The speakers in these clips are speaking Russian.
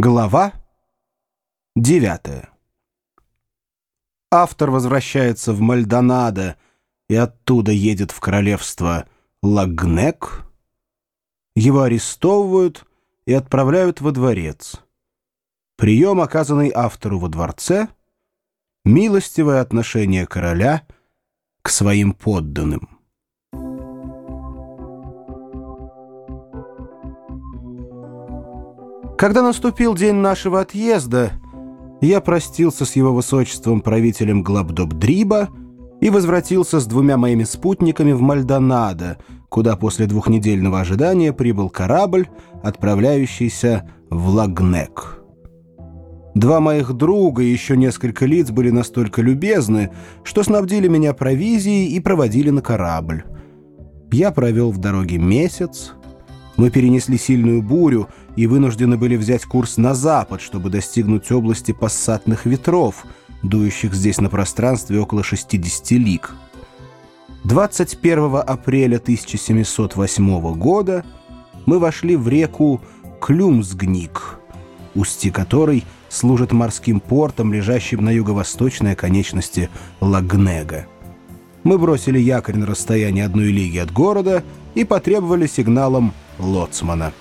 Глава 9 Автор возвращается в Мальдонадо и оттуда едет в королевство Лагнек. Его арестовывают и отправляют во дворец. Прием, оказанный автору во дворце, милостивое отношение короля к своим подданным. Когда наступил день нашего отъезда, я простился с его высочеством правителем Глабдобдриба и возвратился с двумя моими спутниками в Мальдонадо, куда после двухнедельного ожидания прибыл корабль, отправляющийся в Лагнек. Два моих друга и еще несколько лиц были настолько любезны, что снабдили меня провизией и проводили на корабль. Я провел в дороге месяц. Мы перенесли сильную бурю и вынуждены были взять курс на запад, чтобы достигнуть области пассатных ветров, дующих здесь на пространстве около 60 лиг. 21 апреля 1708 года мы вошли в реку Клюмсгник, устье которой служит морским портом, лежащим на юго-восточной оконечности Лагнега. Мы бросили якорь на расстоянии одной лиги от города и потребовали сигналом лоцмана.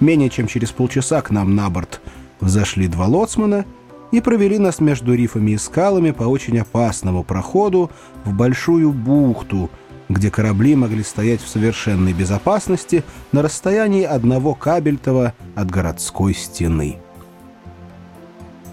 Менее чем через полчаса к нам на борт взошли два лоцмана и провели нас между рифами и скалами по очень опасному проходу в большую бухту, где корабли могли стоять в совершенной безопасности на расстоянии одного кабельтова от городской стены.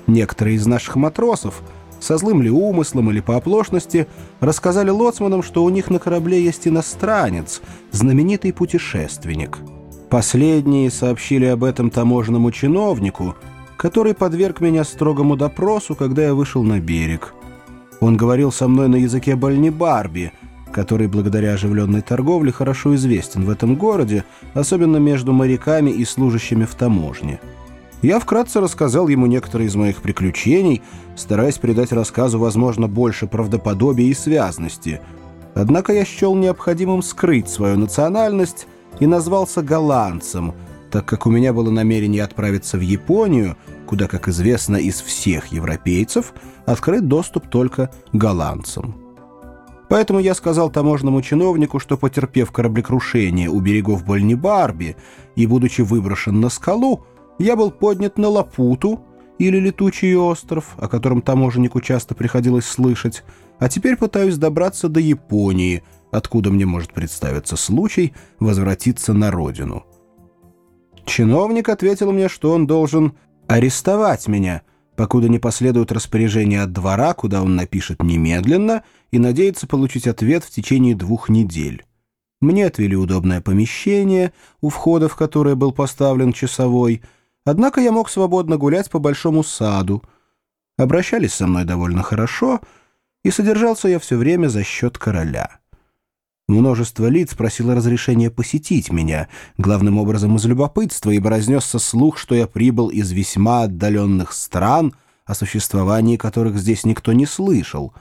Некоторые из наших матросов, со злым ли умыслом или по оплошности, рассказали лоцманам, что у них на корабле есть иностранец, знаменитый путешественник — Последние сообщили об этом таможенному чиновнику, который подверг меня строгому допросу, когда я вышел на берег. Он говорил со мной на языке Бальнибарби, который благодаря оживленной торговле хорошо известен в этом городе, особенно между моряками и служащими в таможне. Я вкратце рассказал ему некоторые из моих приключений, стараясь придать рассказу, возможно, больше правдоподобия и связности. Однако я счел необходимым скрыть свою национальность и назвался голландцем, так как у меня было намерение отправиться в Японию, куда, как известно, из всех европейцев открыт доступ только голландцам. Поэтому я сказал таможенному чиновнику, что, потерпев кораблекрушение у берегов Больнибарби и будучи выброшен на скалу, я был поднят на Лапуту или Летучий остров, о котором таможеннику часто приходилось слышать, а теперь пытаюсь добраться до Японии – откуда мне может представиться случай возвратиться на родину. Чиновник ответил мне, что он должен арестовать меня, покуда не последует распоряжение от двора, куда он напишет немедленно, и надеется получить ответ в течение двух недель. Мне отвели удобное помещение, у входа в которое был поставлен часовой, однако я мог свободно гулять по большому саду. Обращались со мной довольно хорошо, и содержался я все время за счет короля. Множество лиц просило разрешения посетить меня, главным образом из любопытства, ибо разнесся слух, что я прибыл из весьма отдаленных стран, о существовании которых здесь никто не слышал.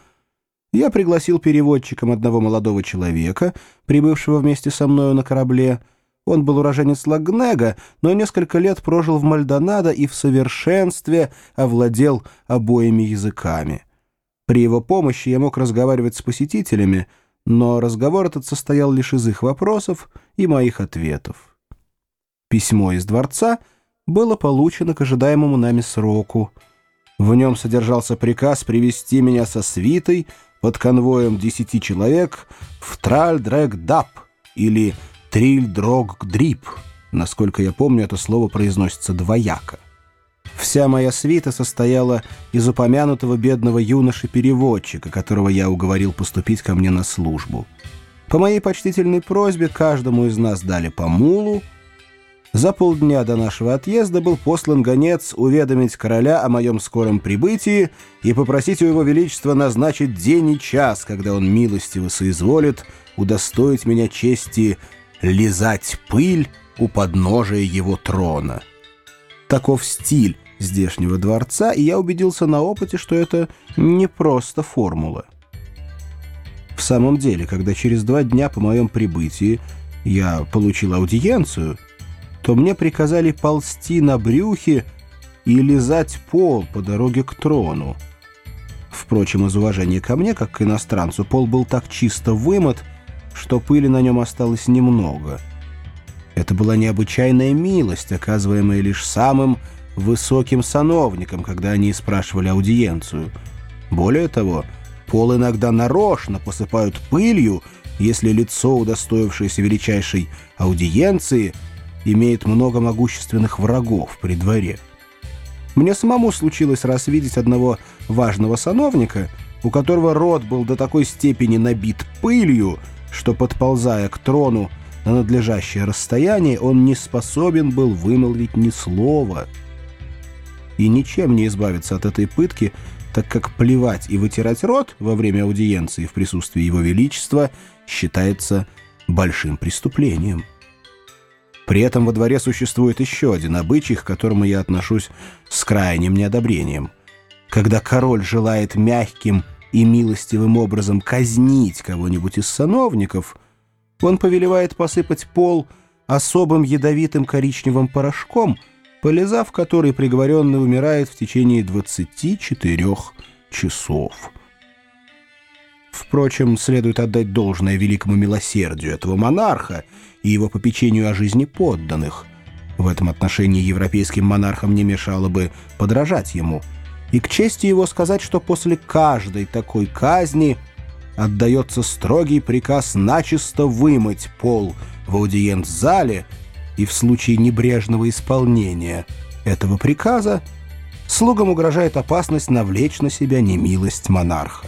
Я пригласил переводчиком одного молодого человека, прибывшего вместе со мною на корабле. Он был уроженец Лагнега, но несколько лет прожил в Мальдонадо и в совершенстве овладел обоими языками. При его помощи я мог разговаривать с посетителями — но разговор этот состоял лишь из их вопросов и моих ответов. Письмо из дворца было получено к ожидаемому нами сроку. В нем содержался приказ привести меня со свитой под конвоем десяти человек в Траль-Дрэг-Дап или Триль-Дрог-Дрип. Насколько я помню, это слово произносится двояко. Вся моя свита состояла из упомянутого бедного юноши-переводчика, которого я уговорил поступить ко мне на службу. По моей почтительной просьбе каждому из нас дали по мулу. За полдня до нашего отъезда был послан гонец уведомить короля о моем скором прибытии и попросить у его величества назначить день и час, когда он милостиво соизволит удостоить меня чести лизать пыль у подножия его трона». Таков стиль здешнего дворца, и я убедился на опыте, что это не просто формула. В самом деле, когда через два дня по моем прибытии я получил аудиенцию, то мне приказали ползти на брюхе и лизать пол по дороге к трону. Впрочем, из уважения ко мне, как к иностранцу, пол был так чисто вымыт, что пыли на нем осталось немного. Это была необычайная милость, оказываемая лишь самым высоким сановникам, когда они спрашивали аудиенцию. Более того, пол иногда нарочно посыпают пылью, если лицо, удостоившееся величайшей аудиенции, имеет много могущественных врагов при дворе. Мне самому случилось раз видеть одного важного сановника, у которого рот был до такой степени набит пылью, что, подползая к трону на надлежащее расстояние, он не способен был вымолвить ни слова. И ничем не избавиться от этой пытки, так как плевать и вытирать рот во время аудиенции в присутствии Его Величества считается большим преступлением. При этом во дворе существует еще один обычай, к которому я отношусь с крайним неодобрением. Когда король желает мягким и милостивым образом казнить кого-нибудь из сановников, он повелевает посыпать пол особым ядовитым коричневым порошком, полезав который приговоренный умирает в течение 24 часов. Впрочем, следует отдать должное великому милосердию этого монарха и его попечению о жизни подданных. В этом отношении европейским монархам не мешало бы подражать ему. И к чести его сказать, что после каждой такой казни отдается строгий приказ начисто вымыть пол в аудиент-зале, и в случае небрежного исполнения этого приказа слугам угрожает опасность навлечь на себя немилость монарха.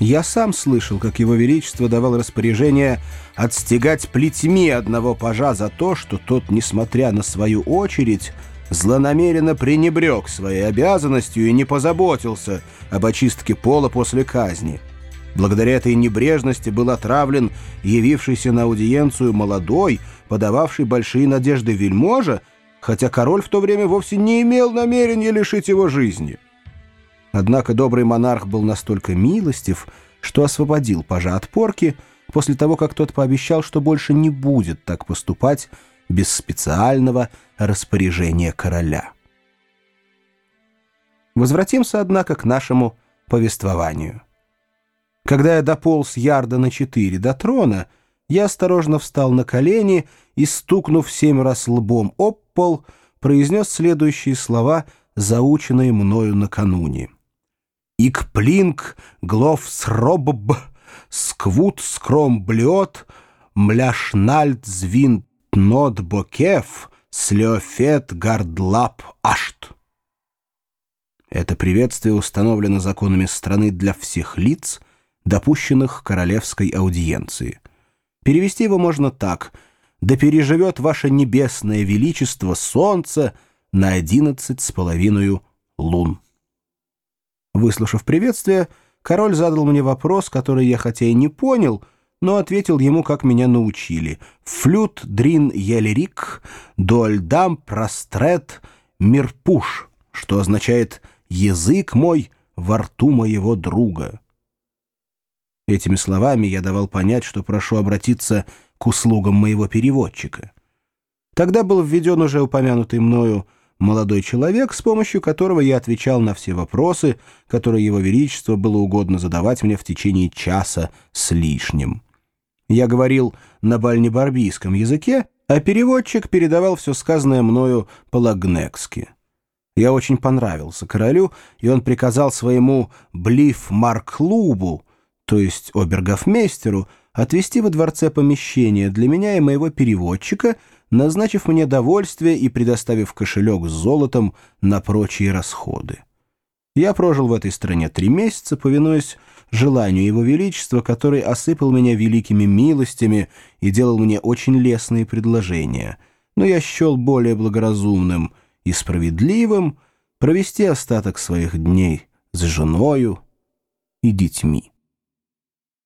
Я сам слышал, как его величество давал распоряжение отстегать плетьми одного пажа за то, что тот, несмотря на свою очередь, злонамеренно пренебрег своей обязанностью и не позаботился об очистке пола после казни. Благодаря этой небрежности был отравлен явившийся на аудиенцию молодой, подававший большие надежды вельможа, хотя король в то время вовсе не имел намерения лишить его жизни. Однако добрый монарх был настолько милостив, что освободил пажа от порки после того, как тот пообещал, что больше не будет так поступать без специального распоряжения короля. Возвратимся, однако, к нашему повествованию. Когда я дополз ярда на четыре до трона, я осторожно встал на колени и, стукнув семь раз лбом об пол, произнес следующие слова, заученные мною накануне. Ик плинг глов сробб, сквут скром блет, мляшнальт звин нот бокев, слёфет гардлап ашт. Это приветствие установлено законами страны для всех лиц, допущенных королевской аудиенции. Перевести его можно так «Да переживет ваше небесное величество солнце на одиннадцать с половиной лун». Выслушав приветствие, король задал мне вопрос, который я хотя и не понял, но ответил ему, как меня научили. «Флют дрин елерик, дуальдам прострет мирпуш», что означает «язык мой во рту моего друга». Этими словами я давал понять, что прошу обратиться к услугам моего переводчика. Тогда был введен уже упомянутый мною молодой человек, с помощью которого я отвечал на все вопросы, которые его величество было угодно задавать мне в течение часа с лишним. Я говорил на бальнебарбийском языке, а переводчик передавал все сказанное мною по-лагнекски. Я очень понравился королю, и он приказал своему блиф-марклубу, то есть обергофмейстеру, отвести во дворце помещение для меня и моего переводчика — назначив мне довольствие и предоставив кошелек с золотом на прочие расходы. Я прожил в этой стране три месяца, повинуясь желанию Его Величества, который осыпал меня великими милостями и делал мне очень лестные предложения, но я счел более благоразумным и справедливым провести остаток своих дней с женою и детьми.